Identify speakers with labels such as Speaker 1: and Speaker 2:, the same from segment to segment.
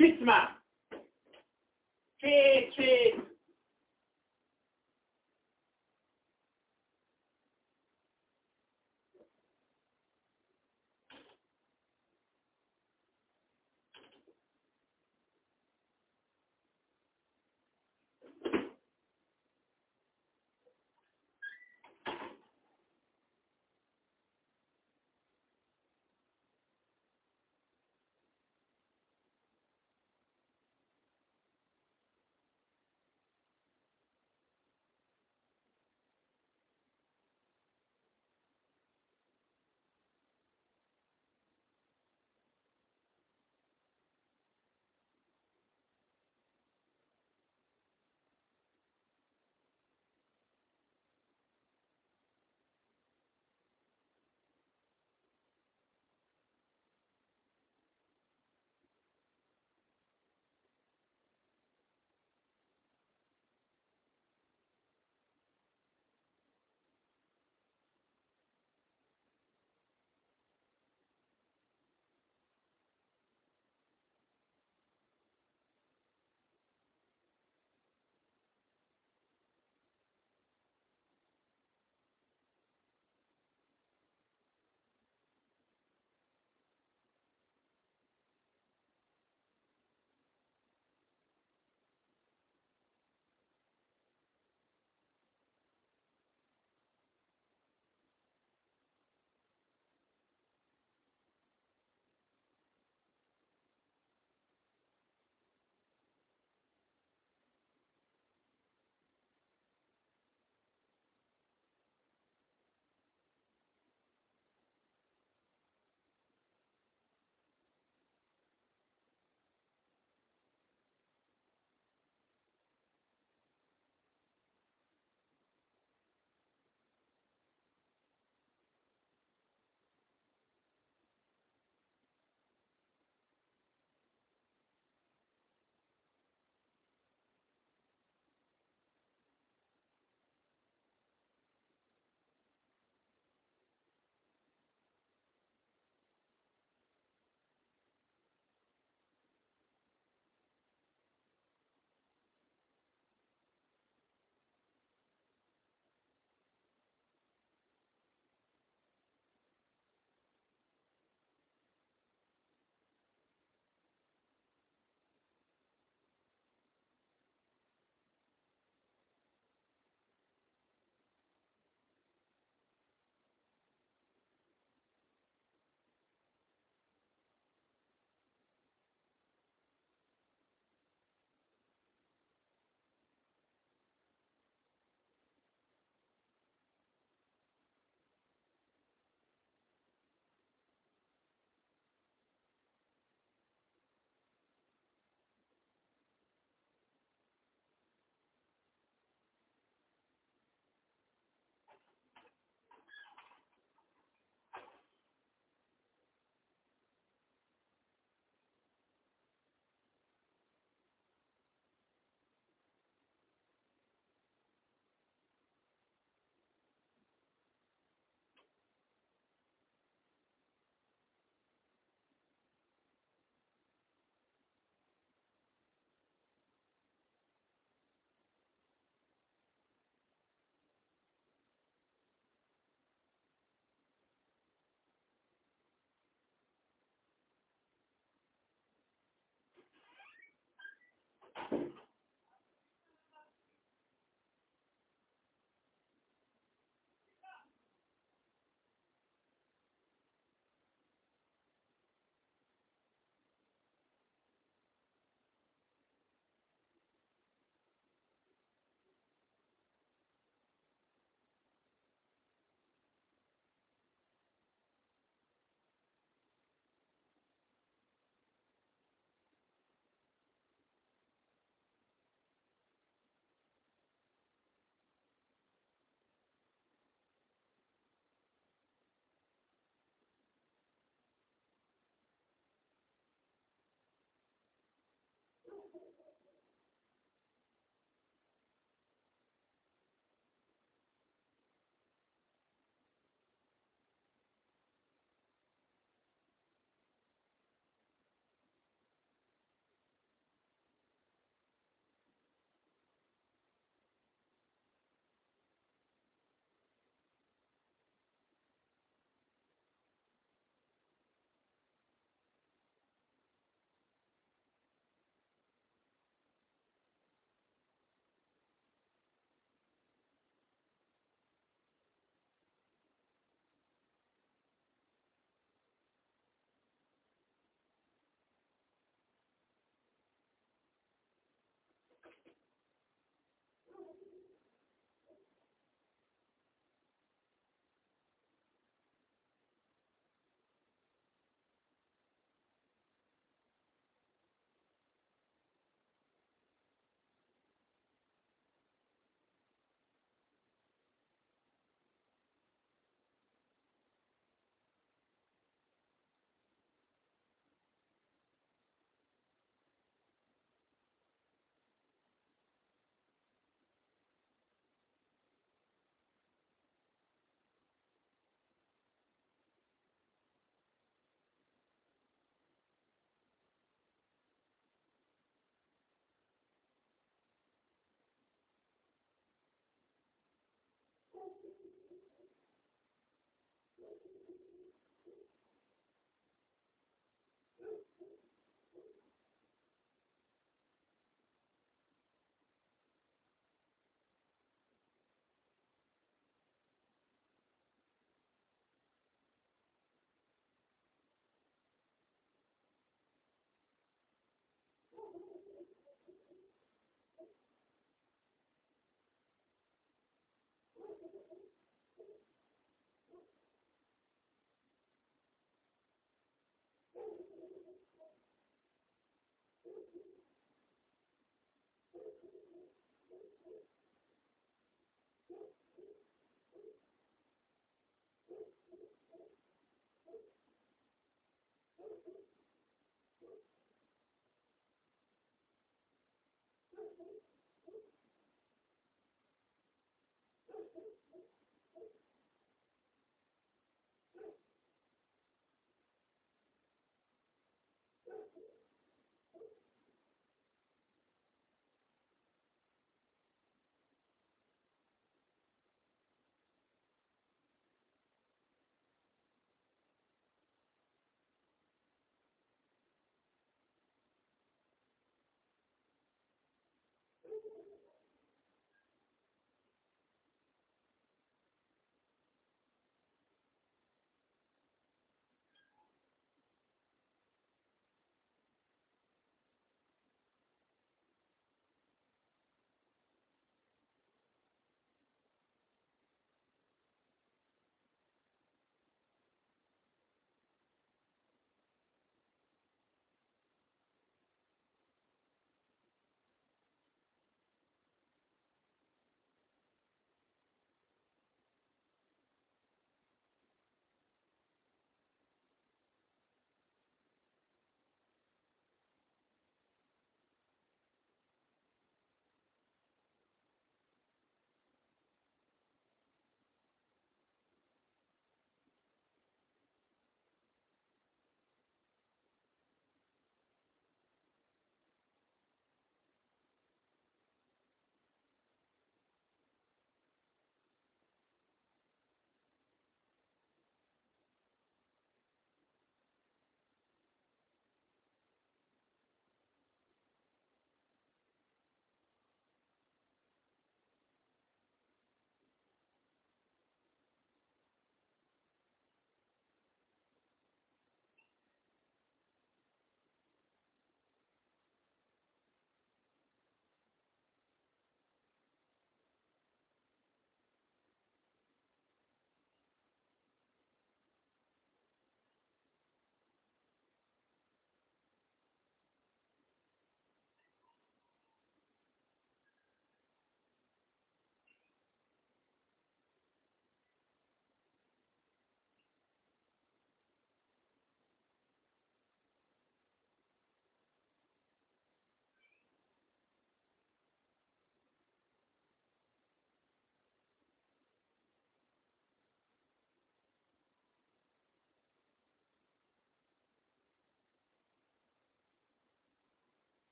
Speaker 1: Fitt már! Két,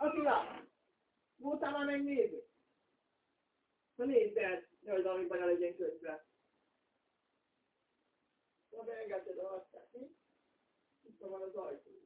Speaker 2: Attila! Voltál már megnézni? Na nézd el, hogy valami baj legyen közben. Na beengedted a arcát, mi? Itt van az ajtó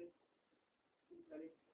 Speaker 2: আছে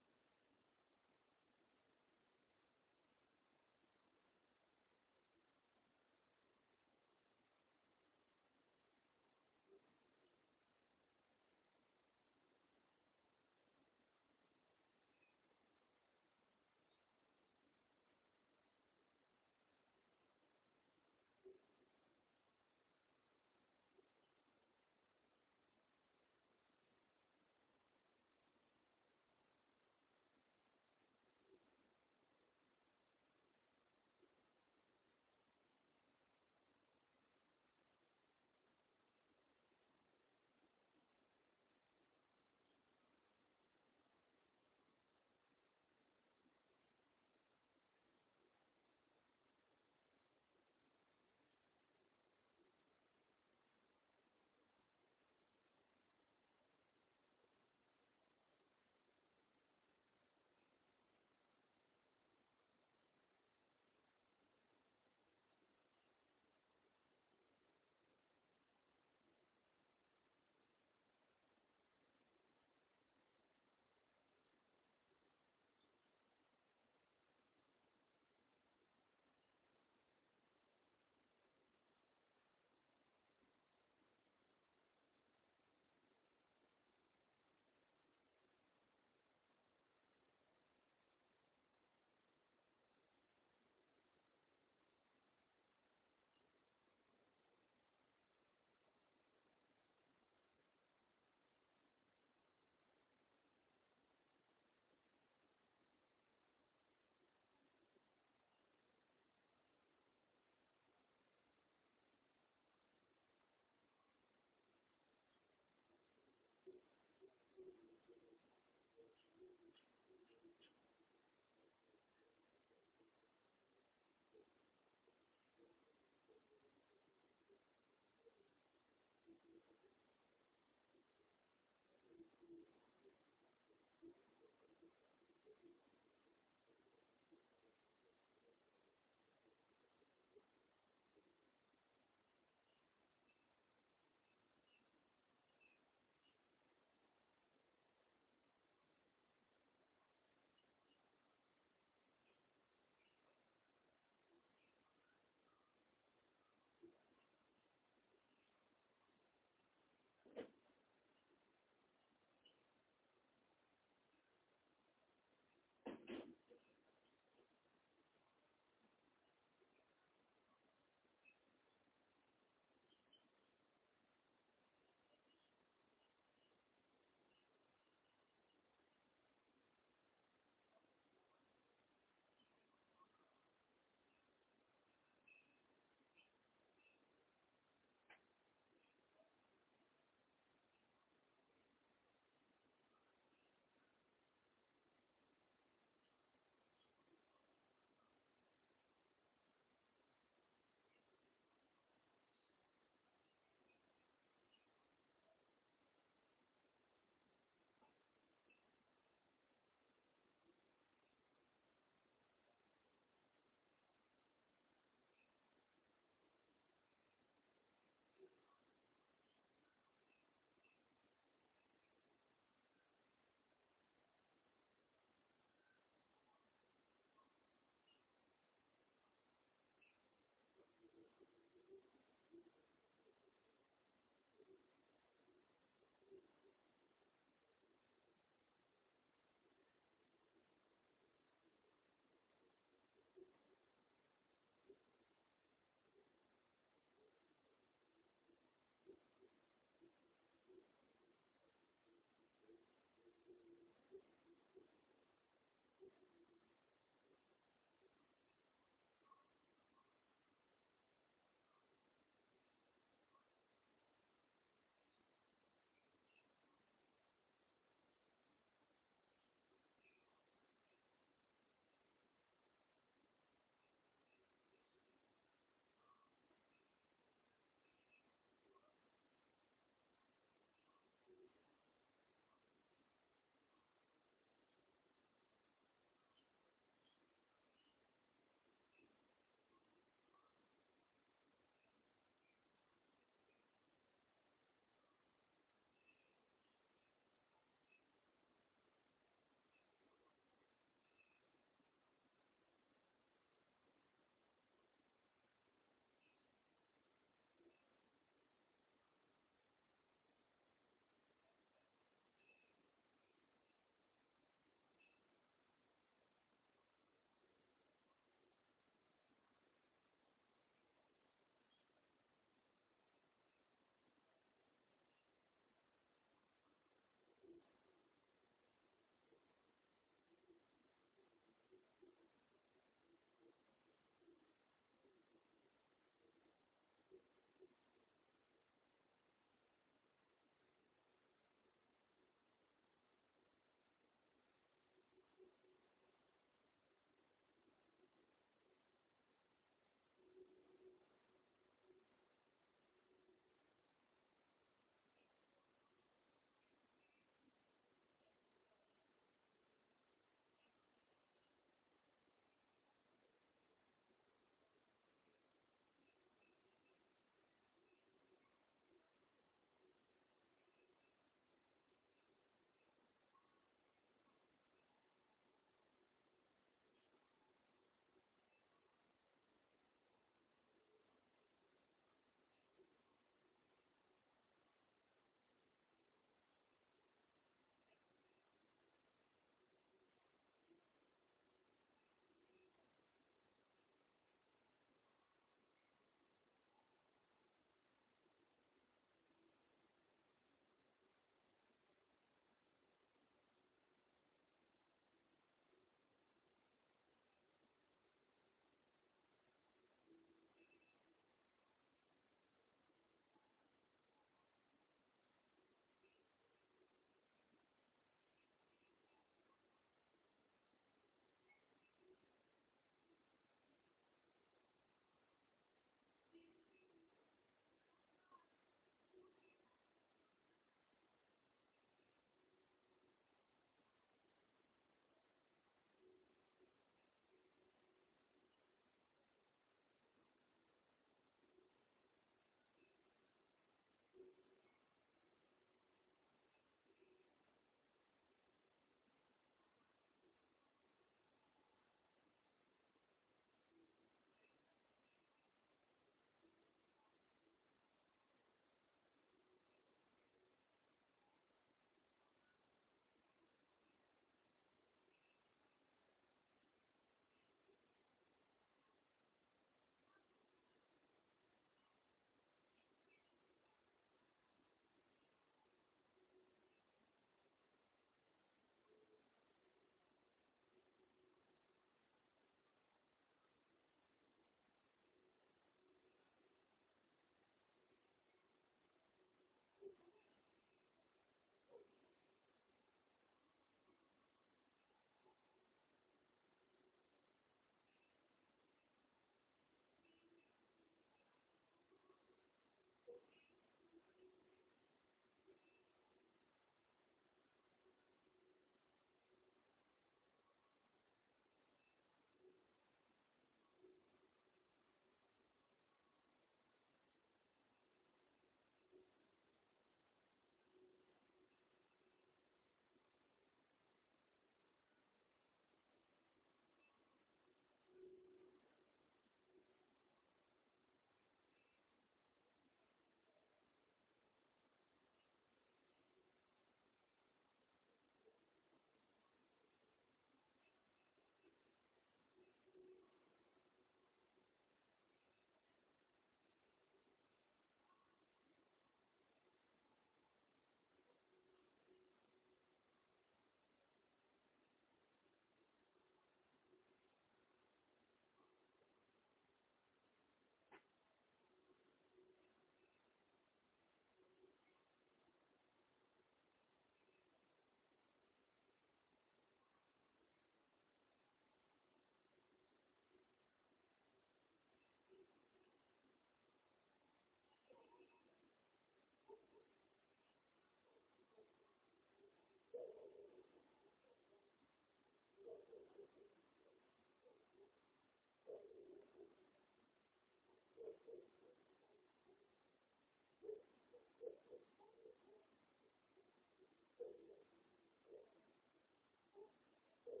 Speaker 2: Thank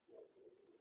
Speaker 2: you.